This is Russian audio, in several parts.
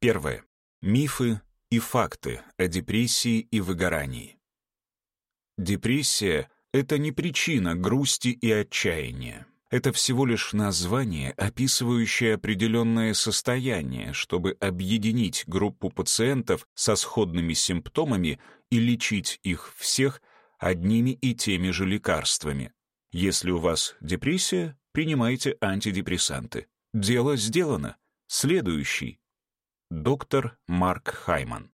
Первое. Мифы и факты о депрессии и выгорании. Депрессия — это не причина грусти и отчаяния. Это всего лишь название, описывающее определенное состояние, чтобы объединить группу пациентов со сходными симптомами и лечить их всех одними и теми же лекарствами. Если у вас депрессия, принимайте антидепрессанты. Дело сделано. Следующий. Доктор Марк Хайман.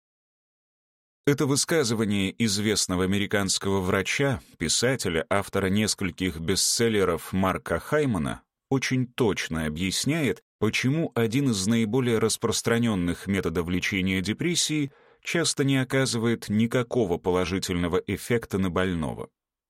Это высказывание известного американского врача, писателя, автора нескольких бестселлеров Марка Хаймана очень точно объясняет, почему один из наиболее распространенных методов лечения депрессии часто не оказывает никакого положительного эффекта на больного.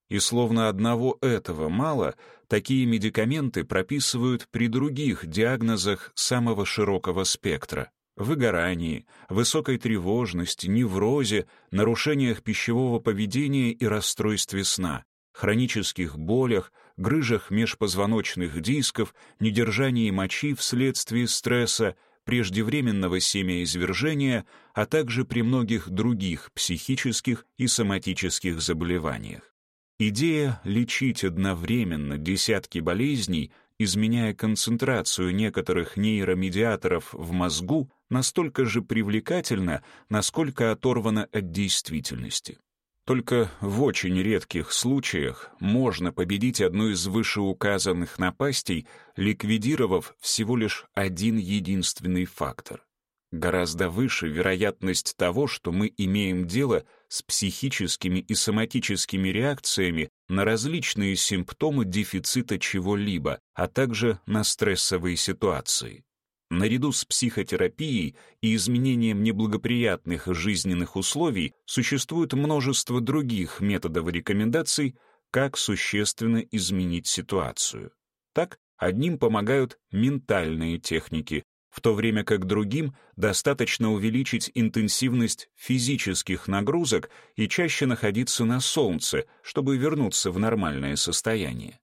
И словно одного этого мало, такие медикаменты прописывают при других диагнозах самого широкого спектра выгорании, высокой тревожности, неврозе, нарушениях пищевого поведения и расстройстве сна, хронических болях, грыжах межпозвоночных дисков, недержании мочи вследствие стресса, преждевременного семяизвержения, а также при многих других психических и соматических заболеваниях. Идея лечить одновременно десятки болезней — изменяя концентрацию некоторых нейромедиаторов в мозгу, настолько же привлекательна, насколько оторвана от действительности. Только в очень редких случаях можно победить одну из вышеуказанных напастей, ликвидировав всего лишь один единственный фактор. Гораздо выше вероятность того, что мы имеем дело с психическими и соматическими реакциями на различные симптомы дефицита чего-либо, а также на стрессовые ситуации. Наряду с психотерапией и изменением неблагоприятных жизненных условий существует множество других методов и рекомендаций, как существенно изменить ситуацию. Так, одним помогают ментальные техники, в то время как другим достаточно увеличить интенсивность физических нагрузок и чаще находиться на солнце, чтобы вернуться в нормальное состояние.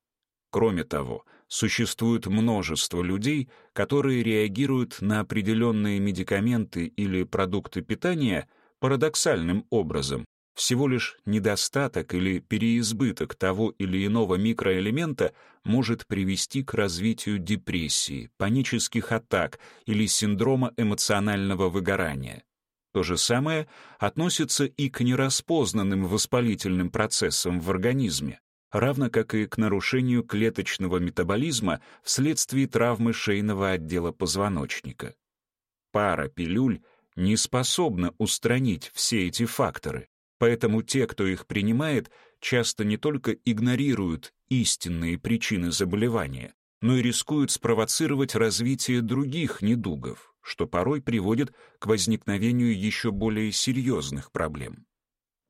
Кроме того, существует множество людей, которые реагируют на определенные медикаменты или продукты питания парадоксальным образом, всего лишь недостаток или переизбыток того или иного микроэлемента может привести к развитию депрессии, панических атак или синдрома эмоционального выгорания. То же самое относится и к нераспознанным воспалительным процессам в организме, равно как и к нарушению клеточного метаболизма вследствие травмы шейного отдела позвоночника. Пара пилюль не способна устранить все эти факторы, Поэтому те, кто их принимает, часто не только игнорируют истинные причины заболевания, но и рискуют спровоцировать развитие других недугов, что порой приводит к возникновению еще более серьезных проблем.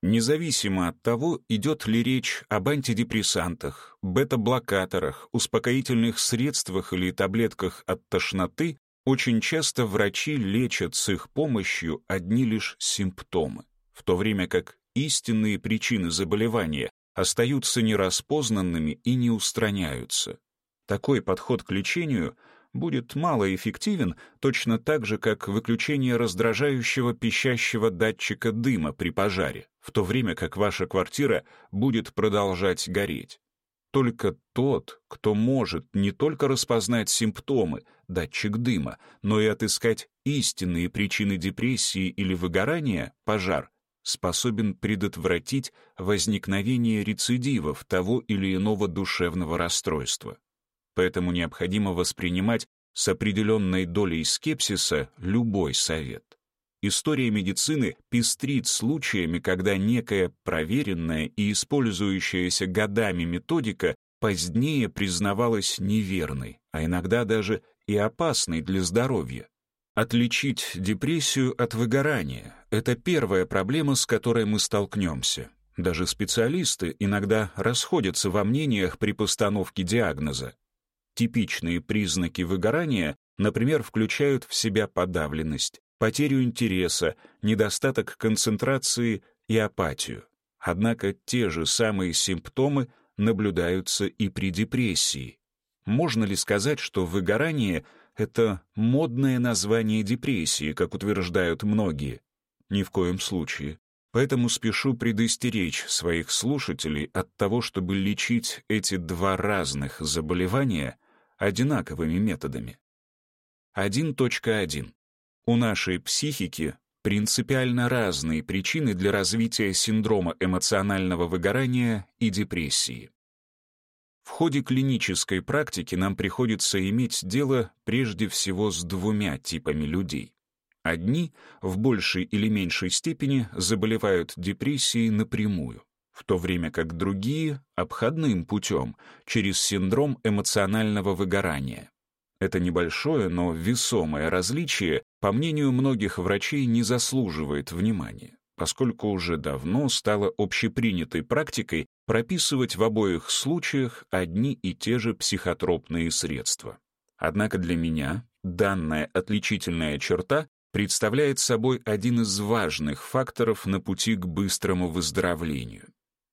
Независимо от того, идет ли речь об антидепрессантах, бета-блокаторах, успокоительных средствах или таблетках от тошноты, очень часто врачи лечат с их помощью одни лишь симптомы, в то время как истинные причины заболевания остаются нераспознанными и не устраняются. Такой подход к лечению будет малоэффективен точно так же, как выключение раздражающего пищащего датчика дыма при пожаре, в то время как ваша квартира будет продолжать гореть. Только тот, кто может не только распознать симптомы, датчик дыма, но и отыскать истинные причины депрессии или выгорания, пожар, способен предотвратить возникновение рецидивов того или иного душевного расстройства. Поэтому необходимо воспринимать с определенной долей скепсиса любой совет. История медицины пестрит случаями, когда некая проверенная и использующаяся годами методика позднее признавалась неверной, а иногда даже и опасной для здоровья. Отличить депрессию от выгорания — это первая проблема, с которой мы столкнемся. Даже специалисты иногда расходятся во мнениях при постановке диагноза. Типичные признаки выгорания, например, включают в себя подавленность, потерю интереса, недостаток концентрации и апатию. Однако те же самые симптомы наблюдаются и при депрессии. Можно ли сказать, что выгорание — это модное название депрессии, как утверждают многие. Ни в коем случае. Поэтому спешу предостеречь своих слушателей от того, чтобы лечить эти два разных заболевания одинаковыми методами. 1.1. У нашей психики принципиально разные причины для развития синдрома эмоционального выгорания и депрессии. В ходе клинической практики нам приходится иметь дело прежде всего с двумя типами людей. Одни в большей или меньшей степени заболевают депрессией напрямую, в то время как другие — обходным путем, через синдром эмоционального выгорания. Это небольшое, но весомое различие, по мнению многих врачей, не заслуживает внимания, поскольку уже давно стало общепринятой практикой прописывать в обоих случаях одни и те же психотропные средства. Однако для меня данная отличительная черта представляет собой один из важных факторов на пути к быстрому выздоровлению.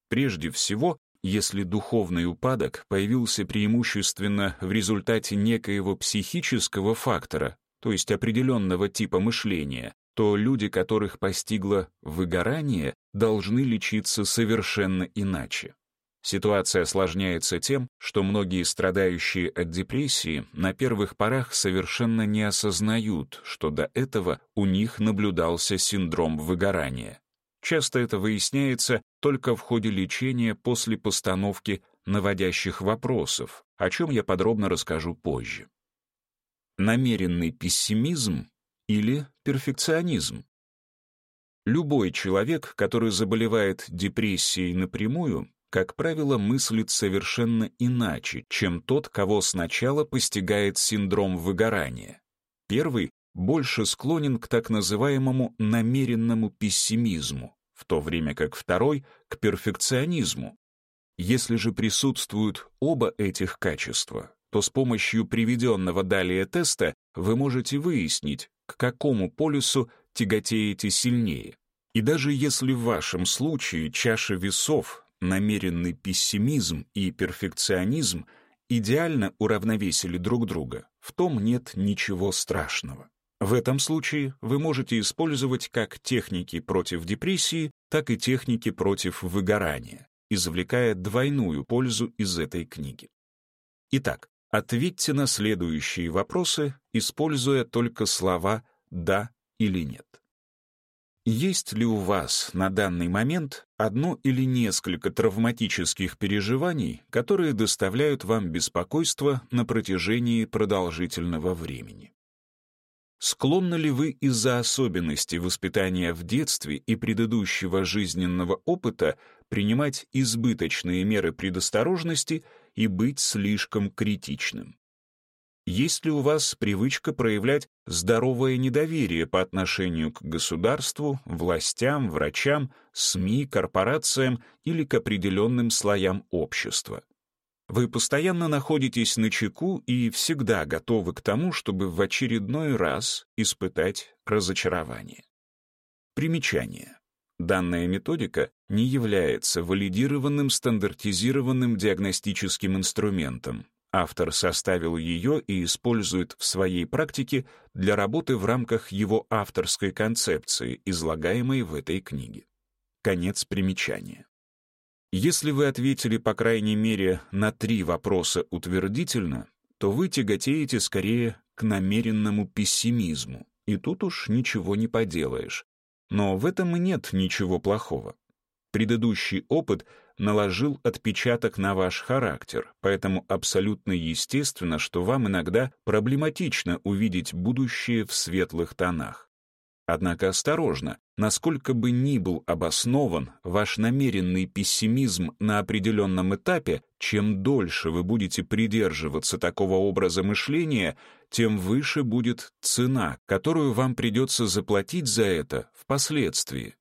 Прежде всего, если духовный упадок появился преимущественно в результате некоего психического фактора, то есть определенного типа мышления, то люди, которых постигло выгорание, должны лечиться совершенно иначе. Ситуация осложняется тем, что многие страдающие от депрессии на первых порах совершенно не осознают, что до этого у них наблюдался синдром выгорания. Часто это выясняется только в ходе лечения после постановки наводящих вопросов, о чем я подробно расскажу позже. Намеренный пессимизм или перфекционизм. Любой человек, который заболевает депрессией напрямую, как правило, мыслит совершенно иначе, чем тот, кого сначала постигает синдром выгорания. Первый больше склонен к так называемому намеренному пессимизму, в то время как второй — к перфекционизму. Если же присутствуют оба этих качества, то с помощью приведенного далее теста вы можете выяснить, к какому полюсу тяготеете сильнее. И даже если в вашем случае чаша весов намеренный пессимизм и перфекционизм идеально уравновесили друг друга, в том нет ничего страшного. В этом случае вы можете использовать как техники против депрессии, так и техники против выгорания, извлекая двойную пользу из этой книги. Итак, ответьте на следующие вопросы, используя только слова «да» или «нет». Есть ли у вас на данный момент одно или несколько травматических переживаний, которые доставляют вам беспокойство на протяжении продолжительного времени? Склонны ли вы из-за особенностей воспитания в детстве и предыдущего жизненного опыта принимать избыточные меры предосторожности и быть слишком критичным? Есть ли у вас привычка проявлять здоровое недоверие по отношению к государству, властям, врачам, СМИ, корпорациям или к определенным слоям общества? Вы постоянно находитесь на чеку и всегда готовы к тому, чтобы в очередной раз испытать разочарование. Примечание. Данная методика не является валидированным стандартизированным диагностическим инструментом, Автор составил ее и использует в своей практике для работы в рамках его авторской концепции, излагаемой в этой книге. Конец примечания. Если вы ответили, по крайней мере, на три вопроса утвердительно, то вы тяготеете скорее к намеренному пессимизму, и тут уж ничего не поделаешь. Но в этом и нет ничего плохого. Предыдущий опыт — наложил отпечаток на ваш характер, поэтому абсолютно естественно, что вам иногда проблематично увидеть будущее в светлых тонах. Однако осторожно, насколько бы ни был обоснован ваш намеренный пессимизм на определенном этапе, чем дольше вы будете придерживаться такого образа мышления, тем выше будет цена, которую вам придется заплатить за это впоследствии.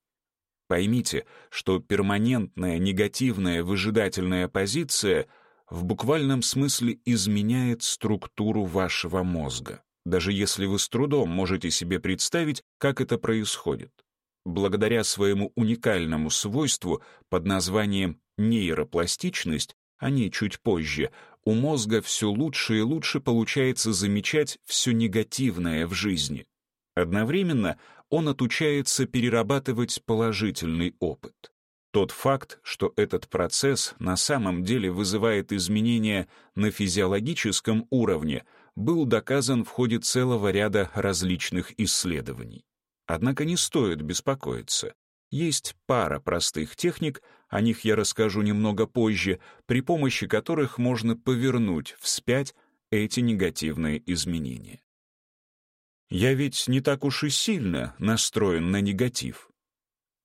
Поймите, что перманентная негативная выжидательная позиция в буквальном смысле изменяет структуру вашего мозга, даже если вы с трудом можете себе представить, как это происходит. Благодаря своему уникальному свойству под названием нейропластичность, о ней чуть позже, у мозга все лучше и лучше получается замечать все негативное в жизни. Одновременно он отучается перерабатывать положительный опыт. Тот факт, что этот процесс на самом деле вызывает изменения на физиологическом уровне, был доказан в ходе целого ряда различных исследований. Однако не стоит беспокоиться. Есть пара простых техник, о них я расскажу немного позже, при помощи которых можно повернуть вспять эти негативные изменения. Я ведь не так уж и сильно настроен на негатив.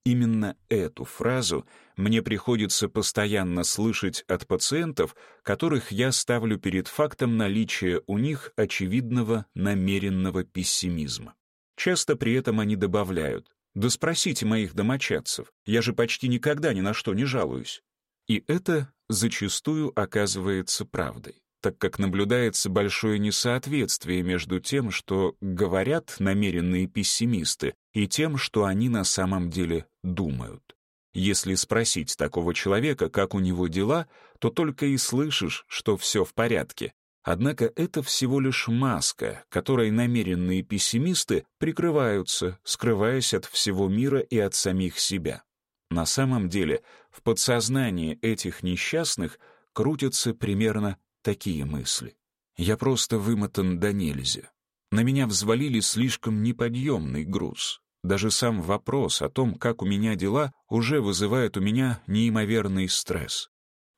Именно эту фразу мне приходится постоянно слышать от пациентов, которых я ставлю перед фактом наличия у них очевидного намеренного пессимизма. Часто при этом они добавляют «Да спросите моих домочадцев, я же почти никогда ни на что не жалуюсь». И это зачастую оказывается правдой так как наблюдается большое несоответствие между тем, что говорят намеренные пессимисты, и тем, что они на самом деле думают. Если спросить такого человека, как у него дела, то только и слышишь, что все в порядке. Однако это всего лишь маска, которой намеренные пессимисты прикрываются, скрываясь от всего мира и от самих себя. На самом деле, в подсознании этих несчастных крутятся примерно такие мысли. Я просто вымотан до нельзя. На меня взвалили слишком неподъемный груз. Даже сам вопрос о том, как у меня дела, уже вызывает у меня неимоверный стресс.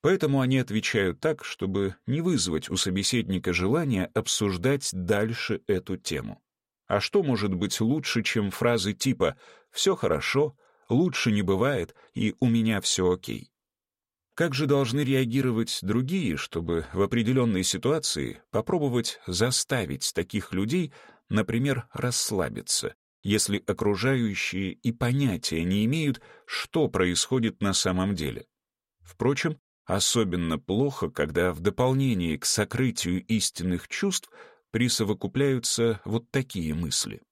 Поэтому они отвечают так, чтобы не вызвать у собеседника желания обсуждать дальше эту тему. А что может быть лучше, чем фразы типа «все хорошо», «лучше не бывает» и «у меня все окей». Как же должны реагировать другие, чтобы в определенной ситуации попробовать заставить таких людей, например, расслабиться, если окружающие и понятия не имеют, что происходит на самом деле? Впрочем, особенно плохо, когда в дополнение к сокрытию истинных чувств присовокупляются вот такие мысли.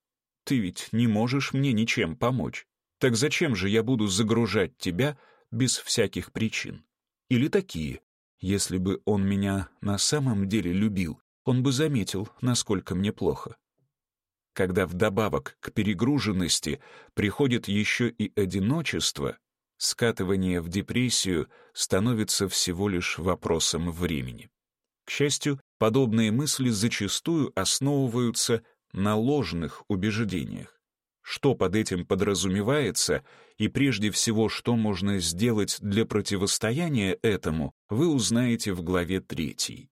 «Ты ведь не можешь мне ничем помочь. Так зачем же я буду загружать тебя без всяких причин?» Или такие. Если бы он меня на самом деле любил, он бы заметил, насколько мне плохо. Когда вдобавок к перегруженности приходит еще и одиночество, скатывание в депрессию становится всего лишь вопросом времени. К счастью, подобные мысли зачастую основываются на ложных убеждениях. Что под этим подразумевается и прежде всего, что можно сделать для противостояния этому, вы узнаете в главе 3.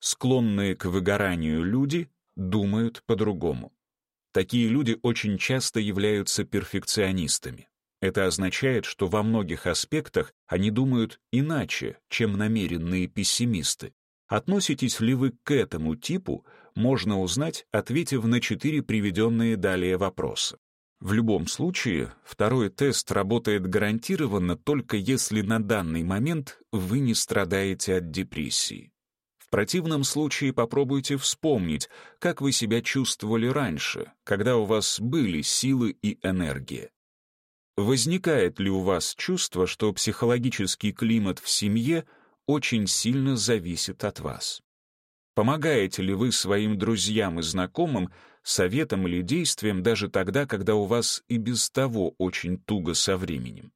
Склонные к выгоранию люди думают по-другому. Такие люди очень часто являются перфекционистами. Это означает, что во многих аспектах они думают иначе, чем намеренные пессимисты. Относитесь ли вы к этому типу, можно узнать, ответив на четыре приведенные далее вопроса. В любом случае, второй тест работает гарантированно только если на данный момент вы не страдаете от депрессии. В противном случае попробуйте вспомнить, как вы себя чувствовали раньше, когда у вас были силы и энергия. Возникает ли у вас чувство, что психологический климат в семье очень сильно зависит от вас? Помогаете ли вы своим друзьям и знакомым советом или действием даже тогда, когда у вас и без того очень туго со временем?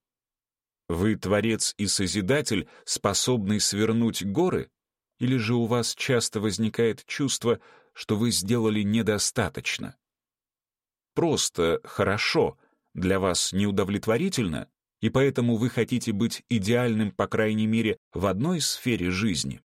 Вы творец и созидатель, способный свернуть горы? Или же у вас часто возникает чувство, что вы сделали недостаточно? Просто хорошо для вас неудовлетворительно, и поэтому вы хотите быть идеальным, по крайней мере, в одной сфере жизни?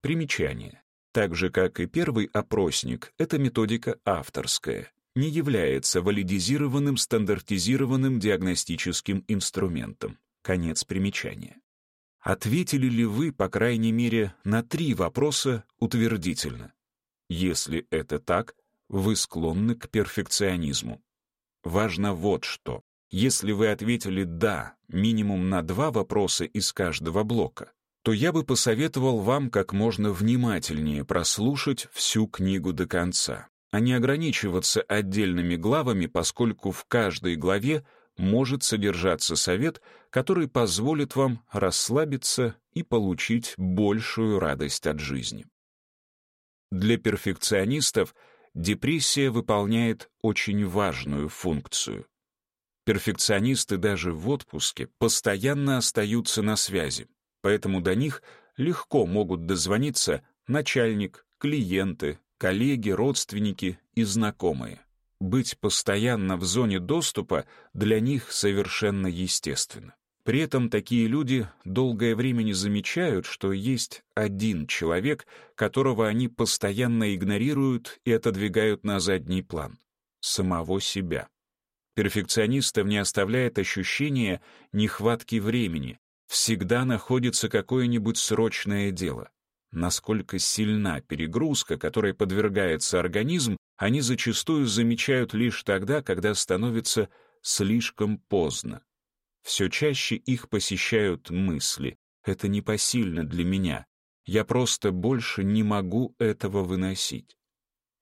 Примечание. Так же, как и первый опросник, эта методика авторская, не является валидизированным стандартизированным диагностическим инструментом. Конец примечания. Ответили ли вы, по крайней мере, на три вопроса утвердительно? Если это так, вы склонны к перфекционизму. Важно вот что. Если вы ответили «да» минимум на два вопроса из каждого блока, то я бы посоветовал вам как можно внимательнее прослушать всю книгу до конца, а не ограничиваться отдельными главами, поскольку в каждой главе может содержаться совет, который позволит вам расслабиться и получить большую радость от жизни. Для перфекционистов депрессия выполняет очень важную функцию. Перфекционисты даже в отпуске постоянно остаются на связи, поэтому до них легко могут дозвониться начальник, клиенты, коллеги, родственники и знакомые. Быть постоянно в зоне доступа для них совершенно естественно. При этом такие люди долгое время не замечают, что есть один человек, которого они постоянно игнорируют и отодвигают на задний план — самого себя. Перфекционистов не оставляет ощущение нехватки времени, всегда находится какое-нибудь срочное дело. Насколько сильна перегрузка, которой подвергается организм, они зачастую замечают лишь тогда, когда становится слишком поздно. Все чаще их посещают мысли. Это непосильно для меня. Я просто больше не могу этого выносить.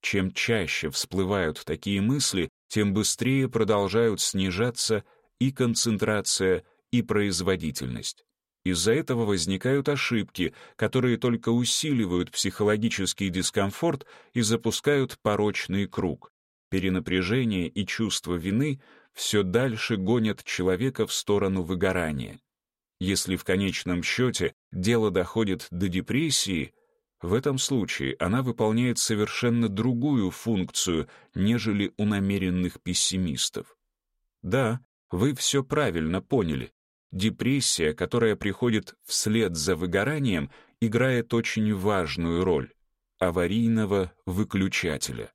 Чем чаще всплывают такие мысли, тем быстрее продолжают снижаться и концентрация, и производительность. Из-за этого возникают ошибки, которые только усиливают психологический дискомфорт и запускают порочный круг. Перенапряжение и чувство вины все дальше гонят человека в сторону выгорания. Если в конечном счете дело доходит до депрессии, в этом случае она выполняет совершенно другую функцию, нежели у намеренных пессимистов. Да, вы все правильно поняли. Депрессия, которая приходит вслед за выгоранием, играет очень важную роль — аварийного выключателя.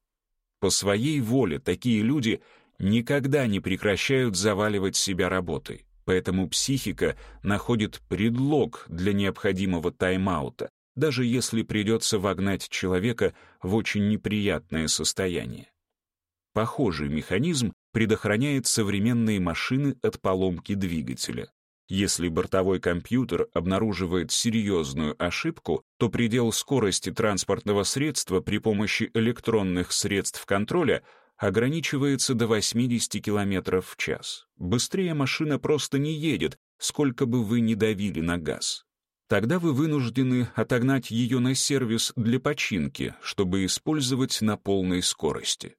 По своей воле такие люди никогда не прекращают заваливать себя работой, поэтому психика находит предлог для необходимого тайм-аута, даже если придется вогнать человека в очень неприятное состояние. Похожий механизм предохраняет современные машины от поломки двигателя. Если бортовой компьютер обнаруживает серьезную ошибку, то предел скорости транспортного средства при помощи электронных средств контроля ограничивается до 80 км в час. Быстрее машина просто не едет, сколько бы вы ни давили на газ. Тогда вы вынуждены отогнать ее на сервис для починки, чтобы использовать на полной скорости.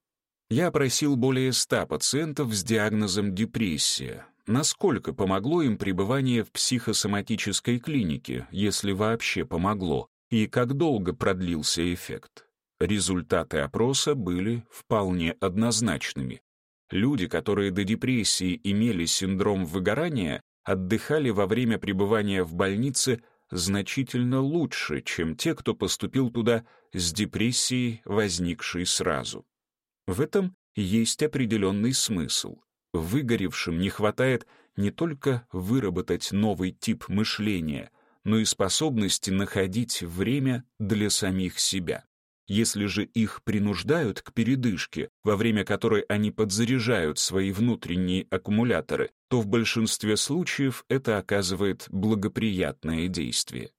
Я опросил более 100 пациентов с диагнозом депрессия, насколько помогло им пребывание в психосоматической клинике, если вообще помогло, и как долго продлился эффект. Результаты опроса были вполне однозначными. Люди, которые до депрессии имели синдром выгорания, отдыхали во время пребывания в больнице значительно лучше, чем те, кто поступил туда с депрессией, возникшей сразу. В этом есть определенный смысл. Выгоревшим не хватает не только выработать новый тип мышления, но и способности находить время для самих себя. Если же их принуждают к передышке, во время которой они подзаряжают свои внутренние аккумуляторы, то в большинстве случаев это оказывает благоприятное действие.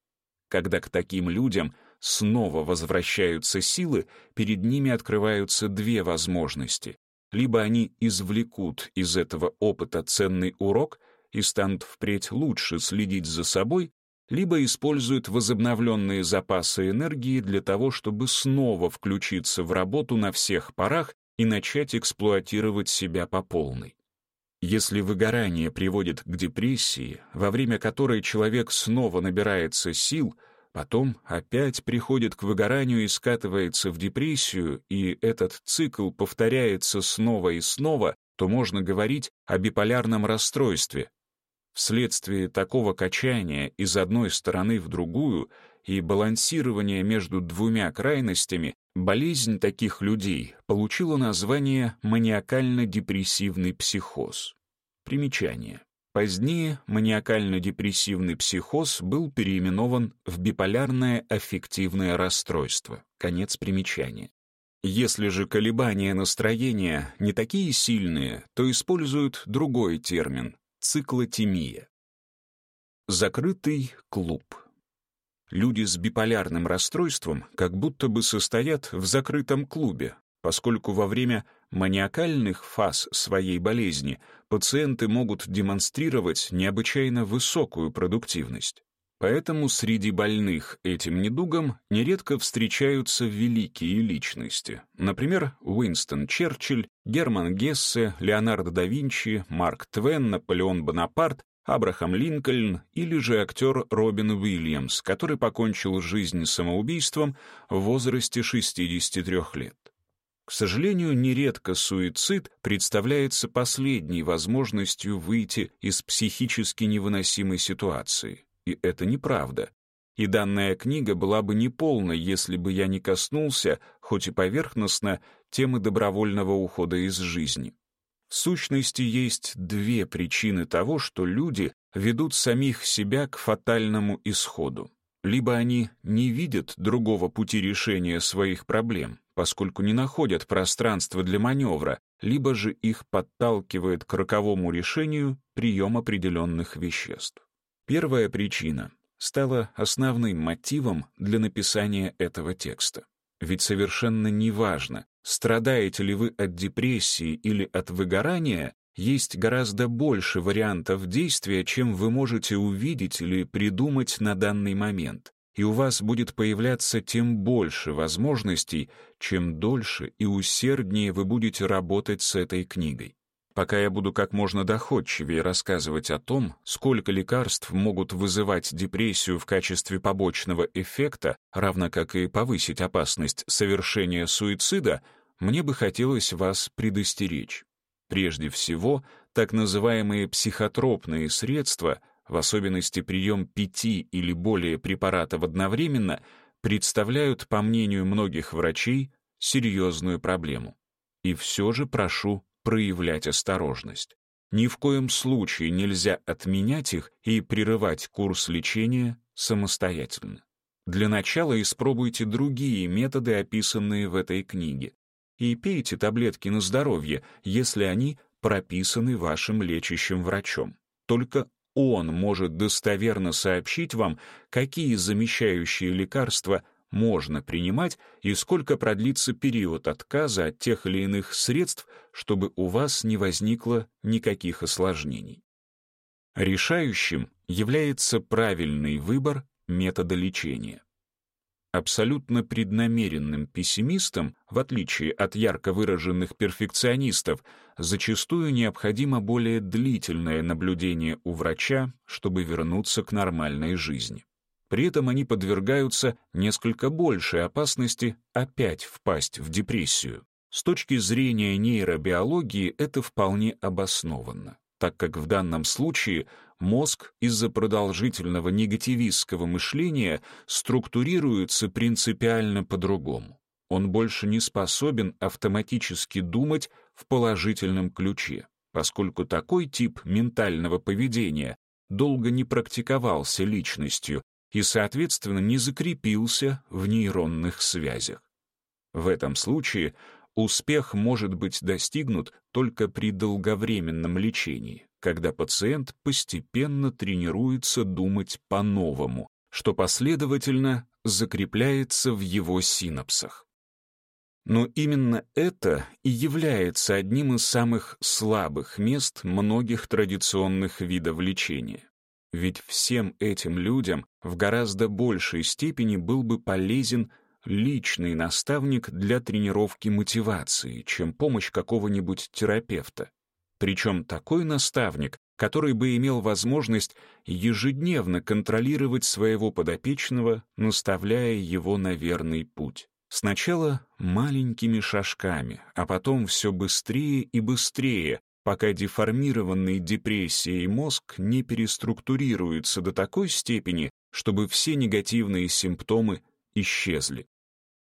Когда к таким людям снова возвращаются силы, перед ними открываются две возможности либо они извлекут из этого опыта ценный урок и станут впредь лучше следить за собой, либо используют возобновленные запасы энергии для того, чтобы снова включиться в работу на всех парах и начать эксплуатировать себя по полной. Если выгорание приводит к депрессии, во время которой человек снова набирается сил — Потом опять приходит к выгоранию и скатывается в депрессию, и этот цикл повторяется снова и снова, то можно говорить о биполярном расстройстве. Вследствие такого качания из одной стороны в другую и балансирования между двумя крайностями, болезнь таких людей получила название маниакально-депрессивный психоз. Примечание. Позднее маниакально-депрессивный психоз был переименован в биполярное аффективное расстройство. Конец примечания. Если же колебания настроения не такие сильные, то используют другой термин — циклотемия. Закрытый клуб. Люди с биполярным расстройством как будто бы состоят в закрытом клубе, поскольку во время маниакальных фаз своей болезни пациенты могут демонстрировать необычайно высокую продуктивность. Поэтому среди больных этим недугом нередко встречаются великие личности. Например, Уинстон Черчилль, Герман Гессе, Леонардо да Винчи, Марк Твен, Наполеон Бонапарт, Абрахам Линкольн или же актер Робин Уильямс, который покончил жизнь самоубийством в возрасте 63 лет. К сожалению, нередко суицид представляется последней возможностью выйти из психически невыносимой ситуации. И это неправда. И данная книга была бы неполной, если бы я не коснулся, хоть и поверхностно, темы добровольного ухода из жизни. В сущности, есть две причины того, что люди ведут самих себя к фатальному исходу. Либо они не видят другого пути решения своих проблем, поскольку не находят пространства для маневра, либо же их подталкивает к роковому решению прием определенных веществ. Первая причина стала основным мотивом для написания этого текста. Ведь совершенно неважно, страдаете ли вы от депрессии или от выгорания, есть гораздо больше вариантов действия, чем вы можете увидеть или придумать на данный момент. И у вас будет появляться тем больше возможностей, чем дольше и усерднее вы будете работать с этой книгой. Пока я буду как можно доходчивее рассказывать о том, сколько лекарств могут вызывать депрессию в качестве побочного эффекта, равно как и повысить опасность совершения суицида, мне бы хотелось вас предостеречь. Прежде всего, так называемые психотропные средства, в особенности прием пяти или более препаратов одновременно, представляют, по мнению многих врачей, серьезную проблему. И все же прошу проявлять осторожность. Ни в коем случае нельзя отменять их и прерывать курс лечения самостоятельно. Для начала испробуйте другие методы, описанные в этой книге, и пейте таблетки на здоровье, если они прописаны вашим лечащим врачом. Только он может достоверно сообщить вам, какие замещающие лекарства можно принимать и сколько продлится период отказа от тех или иных средств, чтобы у вас не возникло никаких осложнений. Решающим является правильный выбор метода лечения. Абсолютно преднамеренным пессимистам, в отличие от ярко выраженных перфекционистов, зачастую необходимо более длительное наблюдение у врача, чтобы вернуться к нормальной жизни. При этом они подвергаются несколько большей опасности опять впасть в депрессию. С точки зрения нейробиологии это вполне обоснованно, так как в данном случае мозг из-за продолжительного негативистского мышления структурируется принципиально по-другому. Он больше не способен автоматически думать в положительном ключе, поскольку такой тип ментального поведения долго не практиковался личностью и, соответственно, не закрепился в нейронных связях. В этом случае успех может быть достигнут только при долговременном лечении, когда пациент постепенно тренируется думать по-новому, что последовательно закрепляется в его синапсах. Но именно это и является одним из самых слабых мест многих традиционных видов лечения. Ведь всем этим людям в гораздо большей степени был бы полезен личный наставник для тренировки мотивации, чем помощь какого-нибудь терапевта. Причем такой наставник, который бы имел возможность ежедневно контролировать своего подопечного, наставляя его на верный путь. Сначала маленькими шажками, а потом все быстрее и быстрее, пока деформированный депрессией мозг не переструктурируется до такой степени, чтобы все негативные симптомы исчезли.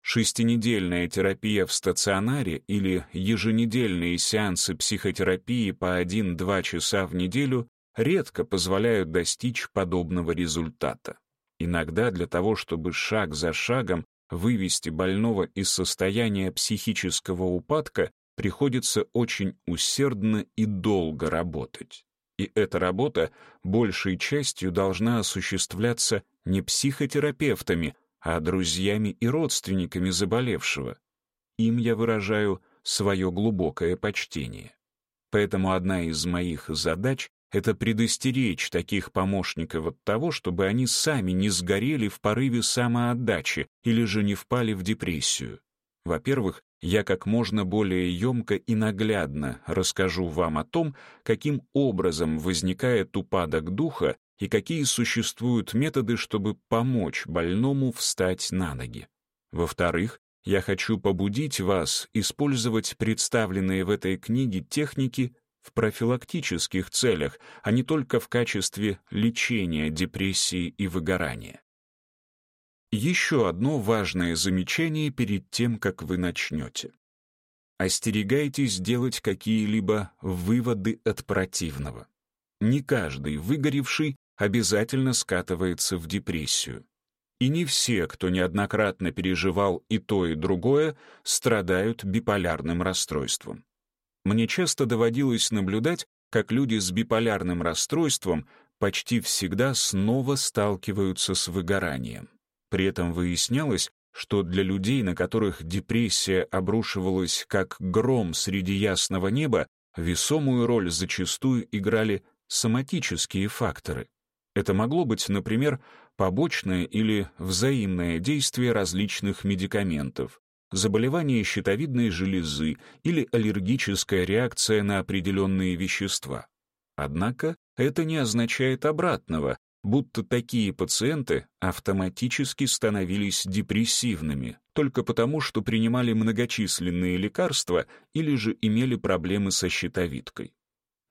Шестинедельная терапия в стационаре или еженедельные сеансы психотерапии по 1-2 часа в неделю редко позволяют достичь подобного результата. Иногда для того, чтобы шаг за шагом вывести больного из состояния психического упадка, приходится очень усердно и долго работать. И эта работа большей частью должна осуществляться не психотерапевтами, а друзьями и родственниками заболевшего. им я выражаю свое глубокое почтение. Поэтому одна из моих задач — это предостеречь таких помощников от того, чтобы они сами не сгорели в порыве самоотдачи или же не впали в депрессию. Во-первых, я как можно более емко и наглядно расскажу вам о том, каким образом возникает упадок духа и какие существуют методы, чтобы помочь больному встать на ноги. Во-вторых, я хочу побудить вас использовать представленные в этой книге техники в профилактических целях, а не только в качестве лечения депрессии и выгорания. Еще одно важное замечание перед тем, как вы начнете. Остерегайтесь делать какие-либо выводы от противного. Не каждый выгоревший обязательно скатывается в депрессию. И не все, кто неоднократно переживал и то, и другое, страдают биполярным расстройством. Мне часто доводилось наблюдать, как люди с биполярным расстройством почти всегда снова сталкиваются с выгоранием. При этом выяснялось, что для людей, на которых депрессия обрушивалась как гром среди ясного неба, весомую роль зачастую играли соматические факторы. Это могло быть, например, побочное или взаимное действие различных медикаментов, заболевание щитовидной железы или аллергическая реакция на определенные вещества. Однако это не означает обратного, будто такие пациенты автоматически становились депрессивными только потому, что принимали многочисленные лекарства или же имели проблемы со щитовидкой.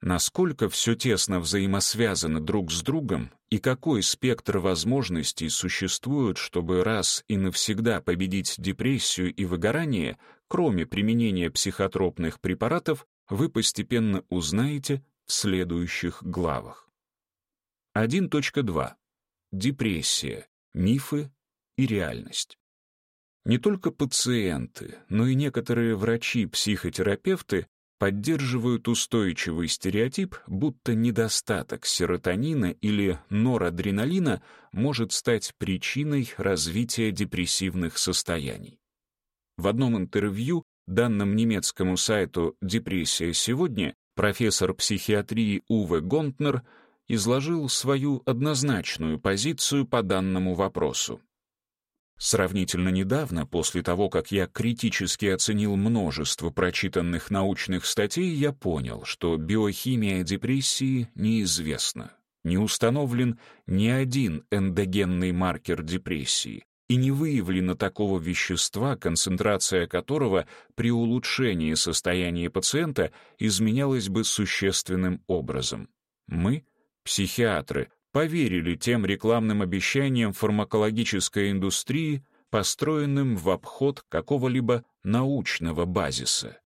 Насколько все тесно взаимосвязано друг с другом и какой спектр возможностей существует, чтобы раз и навсегда победить депрессию и выгорание, кроме применения психотропных препаратов, вы постепенно узнаете в следующих главах. 1.2. Депрессия, мифы и реальность. Не только пациенты, но и некоторые врачи-психотерапевты поддерживают устойчивый стереотип, будто недостаток серотонина или норадреналина может стать причиной развития депрессивных состояний. В одном интервью, данном немецкому сайту «Депрессия сегодня», профессор психиатрии Уве Гонтнер изложил свою однозначную позицию по данному вопросу. Сравнительно недавно, после того, как я критически оценил множество прочитанных научных статей, я понял, что биохимия депрессии неизвестна. Не установлен ни один эндогенный маркер депрессии, и не выявлено такого вещества, концентрация которого при улучшении состояния пациента изменялась бы существенным образом. Мы — психиатры поверили тем рекламным обещаниям фармакологической индустрии, построенным в обход какого-либо научного базиса.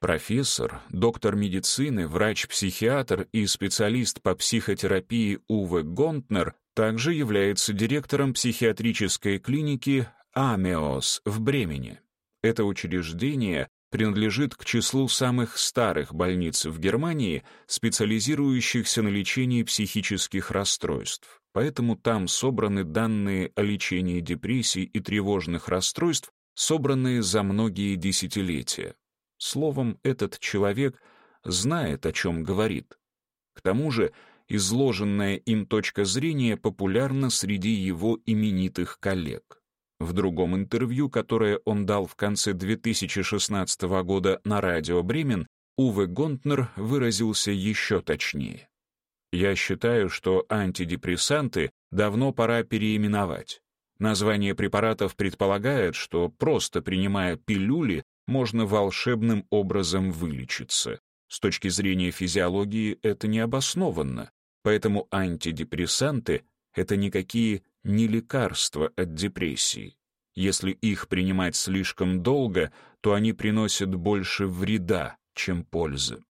Профессор, доктор медицины, врач-психиатр и специалист по психотерапии Уве Гонтнер также является директором психиатрической клиники «Амеос» в Бремени. Это учреждение принадлежит к числу самых старых больниц в Германии, специализирующихся на лечении психических расстройств. Поэтому там собраны данные о лечении депрессий и тревожных расстройств, собранные за многие десятилетия. Словом, этот человек знает, о чем говорит. К тому же, изложенная им точка зрения популярна среди его именитых коллег. В другом интервью, которое он дал в конце 2016 года на радио «Бремен», Уве Гонтнер выразился еще точнее. «Я считаю, что антидепрессанты давно пора переименовать. Название препаратов предполагает, что просто принимая пилюли, можно волшебным образом вылечиться. С точки зрения физиологии это необоснованно, поэтому антидепрессанты — это никакие не лекарства от депрессии. Если их принимать слишком долго, то они приносят больше вреда, чем пользы.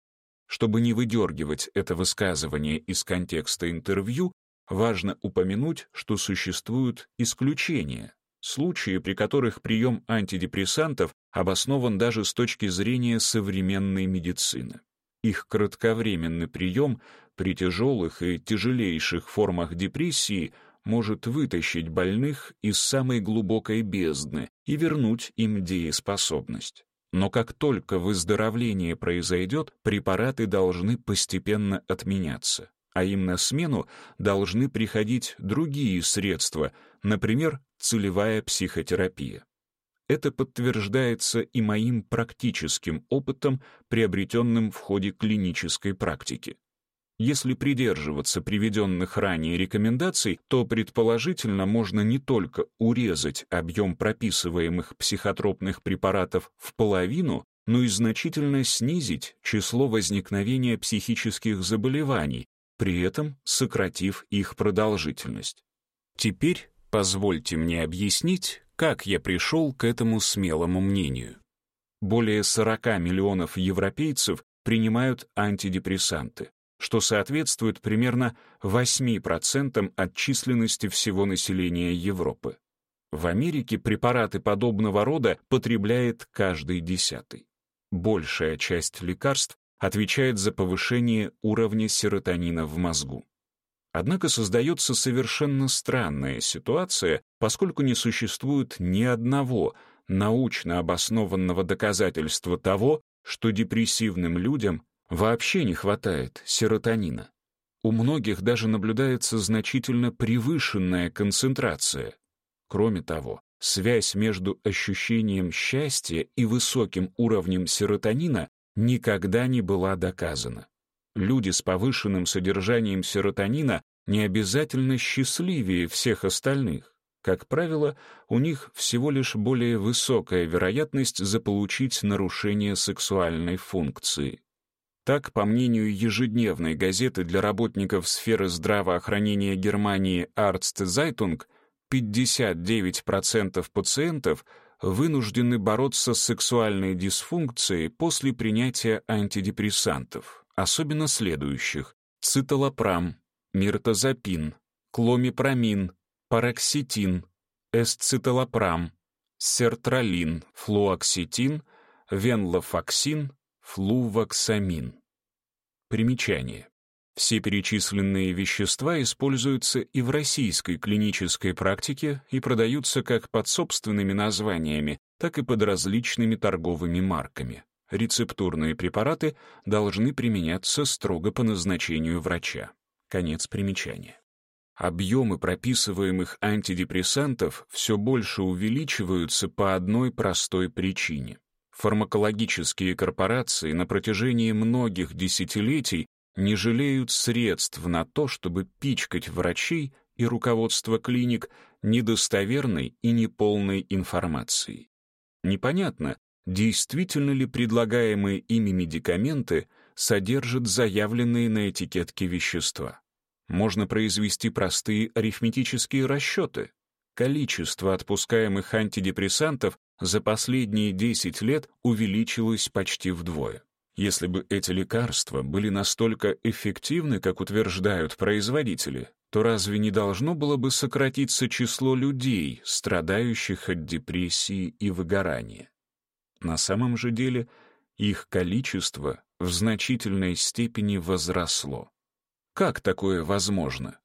Чтобы не выдергивать это высказывание из контекста интервью, важно упомянуть, что существуют исключения, случаи, при которых прием антидепрессантов обоснован даже с точки зрения современной медицины. Их кратковременный прием при тяжелых и тяжелейших формах депрессии может вытащить больных из самой глубокой бездны и вернуть им дееспособность. Но как только выздоровление произойдет, препараты должны постепенно отменяться, а им на смену должны приходить другие средства, например, целевая психотерапия. Это подтверждается и моим практическим опытом, приобретенным в ходе клинической практики. Если придерживаться приведенных ранее рекомендаций, то предположительно можно не только урезать объем прописываемых психотропных препаратов в половину, но и значительно снизить число возникновения психических заболеваний, при этом сократив их продолжительность. Теперь позвольте мне объяснить, как я пришел к этому смелому мнению. Более 40 миллионов европейцев принимают антидепрессанты что соответствует примерно 8% от численности всего населения Европы. В Америке препараты подобного рода потребляет каждый десятый. Большая часть лекарств отвечает за повышение уровня серотонина в мозгу. Однако создается совершенно странная ситуация, поскольку не существует ни одного научно обоснованного доказательства того, что депрессивным людям Вообще не хватает серотонина. У многих даже наблюдается значительно превышенная концентрация. Кроме того, связь между ощущением счастья и высоким уровнем серотонина никогда не была доказана. Люди с повышенным содержанием серотонина не обязательно счастливее всех остальных. Как правило, у них всего лишь более высокая вероятность заполучить нарушение сексуальной функции. Так, по мнению ежедневной газеты для работников сферы здравоохранения Германии Arzt Zeitung, 59% пациентов вынуждены бороться с сексуальной дисфункцией после принятия антидепрессантов, особенно следующих — циталопрам, миртазапин, кломипрамин, пароксетин, эсциталопрам, сертралин, флуоксетин, венлофоксин, Флувоксамин. Примечание. Все перечисленные вещества используются и в российской клинической практике и продаются как под собственными названиями, так и под различными торговыми марками. Рецептурные препараты должны применяться строго по назначению врача. Конец примечания. Объемы прописываемых антидепрессантов все больше увеличиваются по одной простой причине. Фармакологические корпорации на протяжении многих десятилетий не жалеют средств на то, чтобы пичкать врачей и руководство клиник недостоверной и неполной информацией. Непонятно, действительно ли предлагаемые ими медикаменты содержат заявленные на этикетке вещества. Можно произвести простые арифметические расчеты. Количество отпускаемых антидепрессантов за последние 10 лет увеличилось почти вдвое. Если бы эти лекарства были настолько эффективны, как утверждают производители, то разве не должно было бы сократиться число людей, страдающих от депрессии и выгорания? На самом же деле их количество в значительной степени возросло. Как такое возможно?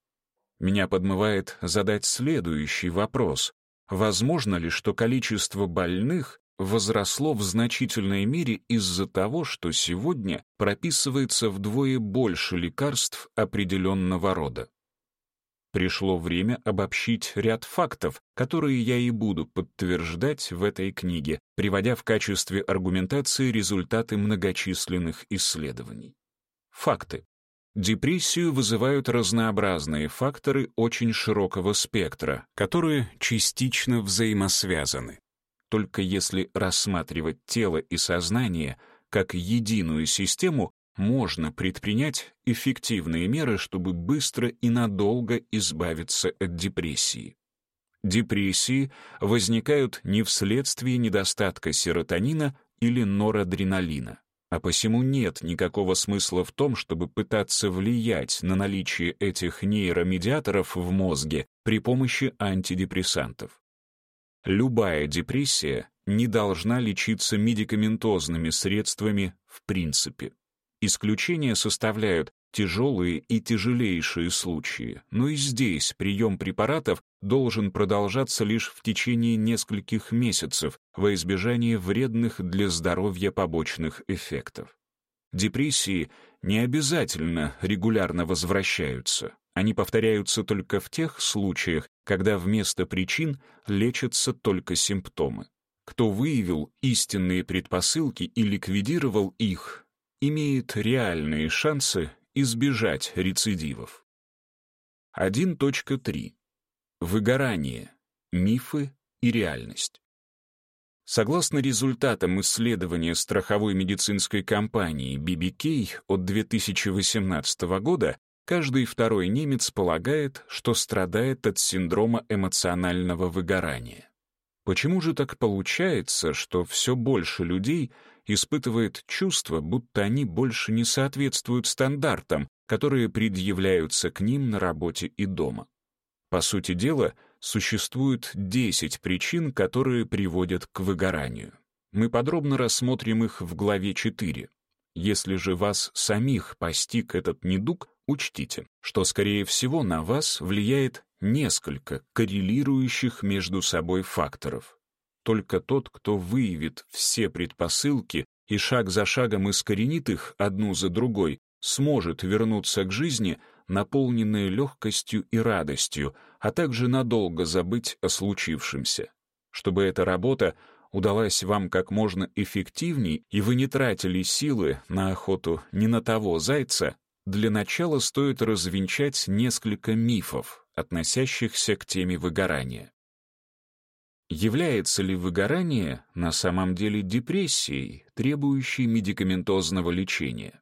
Меня подмывает задать следующий вопрос, Возможно ли, что количество больных возросло в значительной мере из-за того, что сегодня прописывается вдвое больше лекарств определенного рода? Пришло время обобщить ряд фактов, которые я и буду подтверждать в этой книге, приводя в качестве аргументации результаты многочисленных исследований. Факты. Депрессию вызывают разнообразные факторы очень широкого спектра, которые частично взаимосвязаны. Только если рассматривать тело и сознание как единую систему, можно предпринять эффективные меры, чтобы быстро и надолго избавиться от депрессии. Депрессии возникают не вследствие недостатка серотонина или норадреналина а посему нет никакого смысла в том, чтобы пытаться влиять на наличие этих нейромедиаторов в мозге при помощи антидепрессантов. Любая депрессия не должна лечиться медикаментозными средствами в принципе. Исключения составляют тяжелые и тяжелейшие случаи, но и здесь прием препаратов должен продолжаться лишь в течение нескольких месяцев во избежание вредных для здоровья побочных эффектов. Депрессии не обязательно регулярно возвращаются. Они повторяются только в тех случаях, когда вместо причин лечатся только симптомы. Кто выявил истинные предпосылки и ликвидировал их, имеет реальные шансы избежать рецидивов. 1.3. Выгорание. Мифы и реальность. Согласно результатам исследования страховой медицинской компании BBK от 2018 года, каждый второй немец полагает, что страдает от синдрома эмоционального выгорания. Почему же так получается, что все больше людей испытывает чувство, будто они больше не соответствуют стандартам, которые предъявляются к ним на работе и дома? По сути дела, существует 10 причин, которые приводят к выгоранию. Мы подробно рассмотрим их в главе 4. Если же вас самих постиг этот недуг, учтите, что, скорее всего, на вас влияет несколько коррелирующих между собой факторов. Только тот, кто выявит все предпосылки и шаг за шагом искоренит их одну за другой, сможет вернуться к жизни, наполненной легкостью и радостью, а также надолго забыть о случившемся. Чтобы эта работа удалась вам как можно эффективней, и вы не тратили силы на охоту не на того зайца, для начала стоит развенчать несколько мифов, относящихся к теме выгорания. Является ли выгорание на самом деле депрессией, требующей медикаментозного лечения?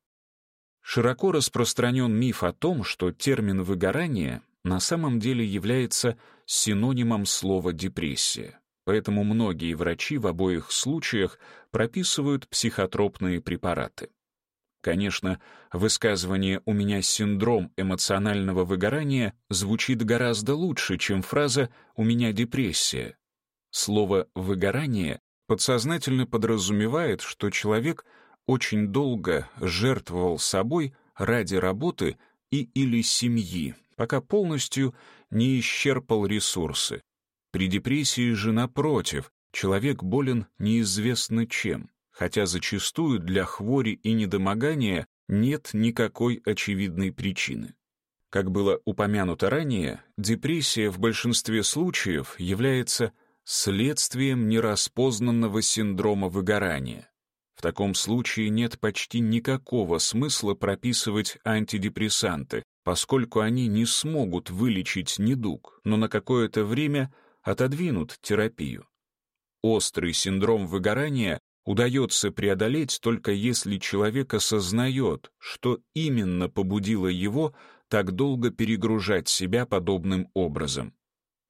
Широко распространен миф о том, что термин «выгорание» на самом деле является синонимом слова «депрессия». Поэтому многие врачи в обоих случаях прописывают психотропные препараты. Конечно, высказывание «у меня синдром эмоционального выгорания» звучит гораздо лучше, чем фраза «у меня депрессия». Слово «выгорание» подсознательно подразумевает, что человек очень долго жертвовал собой ради работы и или семьи, пока полностью не исчерпал ресурсы. При депрессии же, напротив, человек болен неизвестно чем хотя зачастую для хвори и недомогания нет никакой очевидной причины. Как было упомянуто ранее, депрессия в большинстве случаев является следствием нераспознанного синдрома выгорания. В таком случае нет почти никакого смысла прописывать антидепрессанты, поскольку они не смогут вылечить недуг, но на какое-то время отодвинут терапию. Острый синдром выгорания удается преодолеть только если человек осознает, что именно побудило его так долго перегружать себя подобным образом.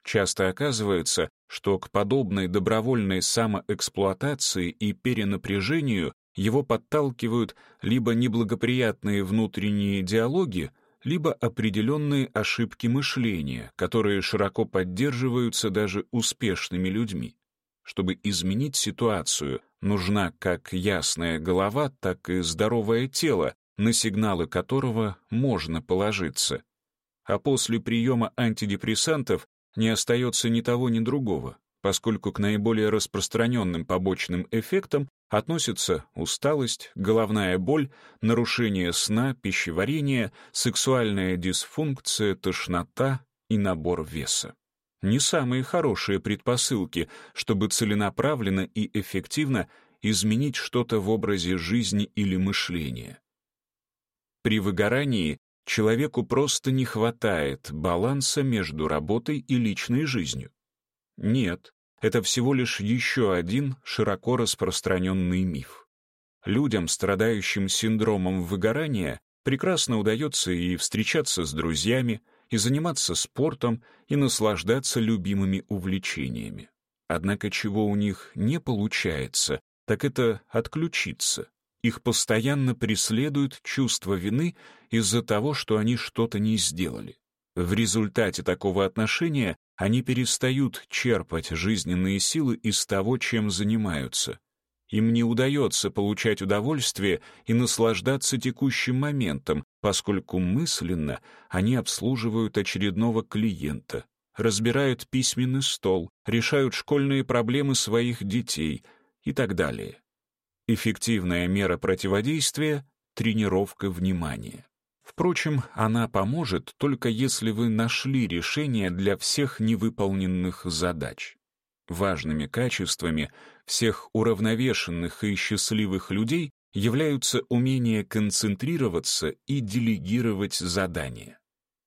Часто оказывается, что к подобной добровольной самоэксплуатации и перенапряжению его подталкивают либо неблагоприятные внутренние диалоги, либо определенные ошибки мышления, которые широко поддерживаются даже успешными людьми. Чтобы изменить ситуацию, нужна как ясная голова, так и здоровое тело, на сигналы которого можно положиться. А после приема антидепрессантов не остается ни того, ни другого, поскольку к наиболее распространенным побочным эффектам относятся усталость, головная боль, нарушение сна, пищеварения, сексуальная дисфункция, тошнота и набор веса не самые хорошие предпосылки, чтобы целенаправленно и эффективно изменить что-то в образе жизни или мышления. При выгорании человеку просто не хватает баланса между работой и личной жизнью. Нет, это всего лишь еще один широко распространенный миф. Людям, страдающим синдромом выгорания, прекрасно удается и встречаться с друзьями, и заниматься спортом, и наслаждаться любимыми увлечениями. Однако чего у них не получается, так это отключиться. Их постоянно преследует чувство вины из-за того, что они что-то не сделали. В результате такого отношения они перестают черпать жизненные силы из того, чем занимаются. Им не удается получать удовольствие и наслаждаться текущим моментом, поскольку мысленно они обслуживают очередного клиента, разбирают письменный стол, решают школьные проблемы своих детей и так далее. Эффективная мера противодействия — тренировка внимания. Впрочем, она поможет только если вы нашли решение для всех невыполненных задач. Важными качествами всех уравновешенных и счастливых людей являются умение концентрироваться и делегировать задания.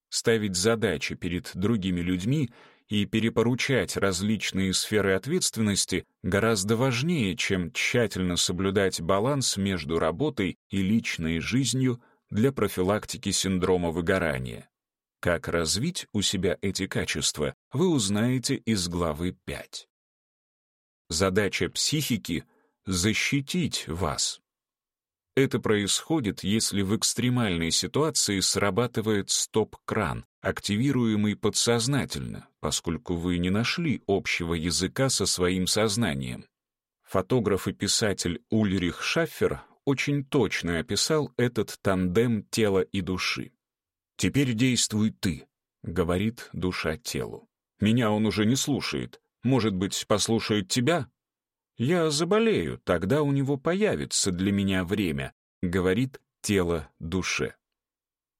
Ставить задачи перед другими людьми и перепоручать различные сферы ответственности гораздо важнее, чем тщательно соблюдать баланс между работой и личной жизнью для профилактики синдрома выгорания. Как развить у себя эти качества, вы узнаете из главы 5. Задача психики — защитить вас. Это происходит, если в экстремальной ситуации срабатывает стоп-кран, активируемый подсознательно, поскольку вы не нашли общего языка со своим сознанием. Фотограф и писатель Ульрих Шаффер очень точно описал этот тандем тела и души. «Теперь действуй ты», — говорит душа телу. «Меня он уже не слушает. Может быть, послушает тебя? Я заболею, тогда у него появится для меня время, говорит тело душе.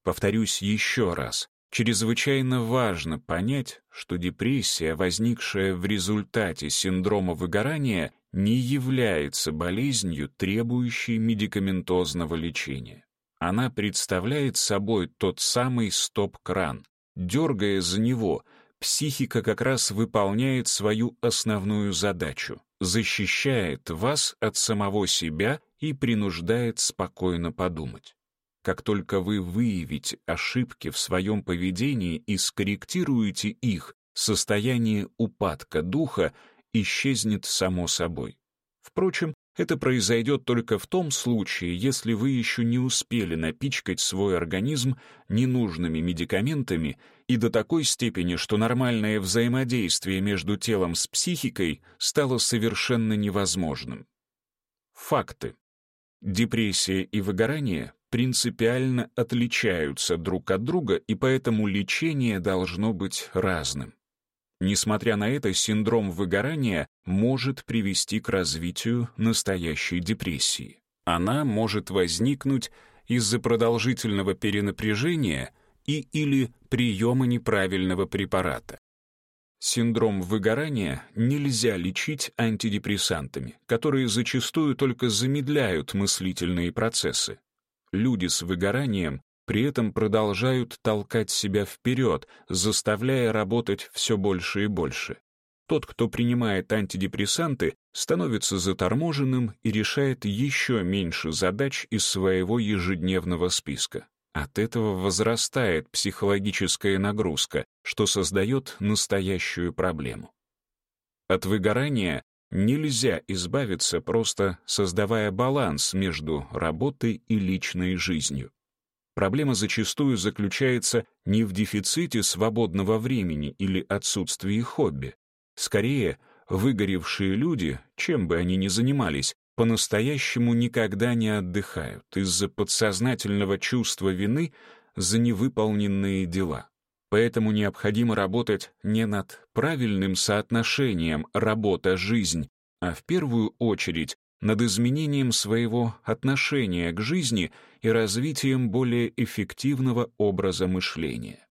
Повторюсь еще раз. Чрезвычайно важно понять, что депрессия, возникшая в результате синдрома выгорания, не является болезнью, требующей медикаментозного лечения. Она представляет собой тот самый стоп-кран. Дергая за него — психика как раз выполняет свою основную задачу — защищает вас от самого себя и принуждает спокойно подумать. Как только вы выявите ошибки в своем поведении и скорректируете их, состояние упадка духа исчезнет само собой. Впрочем, это произойдет только в том случае, если вы еще не успели напичкать свой организм ненужными медикаментами и до такой степени, что нормальное взаимодействие между телом с психикой стало совершенно невозможным. Факты. Депрессия и выгорание принципиально отличаются друг от друга, и поэтому лечение должно быть разным. Несмотря на это, синдром выгорания может привести к развитию настоящей депрессии. Она может возникнуть из-за продолжительного перенапряжения и или приема неправильного препарата. Синдром выгорания нельзя лечить антидепрессантами, которые зачастую только замедляют мыслительные процессы. Люди с выгоранием при этом продолжают толкать себя вперед, заставляя работать все больше и больше. Тот, кто принимает антидепрессанты, становится заторможенным и решает еще меньше задач из своего ежедневного списка. От этого возрастает психологическая нагрузка, что создает настоящую проблему. От выгорания нельзя избавиться, просто создавая баланс между работой и личной жизнью. Проблема зачастую заключается не в дефиците свободного времени или отсутствии хобби. Скорее, выгоревшие люди, чем бы они ни занимались, по-настоящему никогда не отдыхают из-за подсознательного чувства вины за невыполненные дела. Поэтому необходимо работать не над правильным соотношением работа-жизнь, а в первую очередь над изменением своего отношения к жизни и развитием более эффективного образа мышления.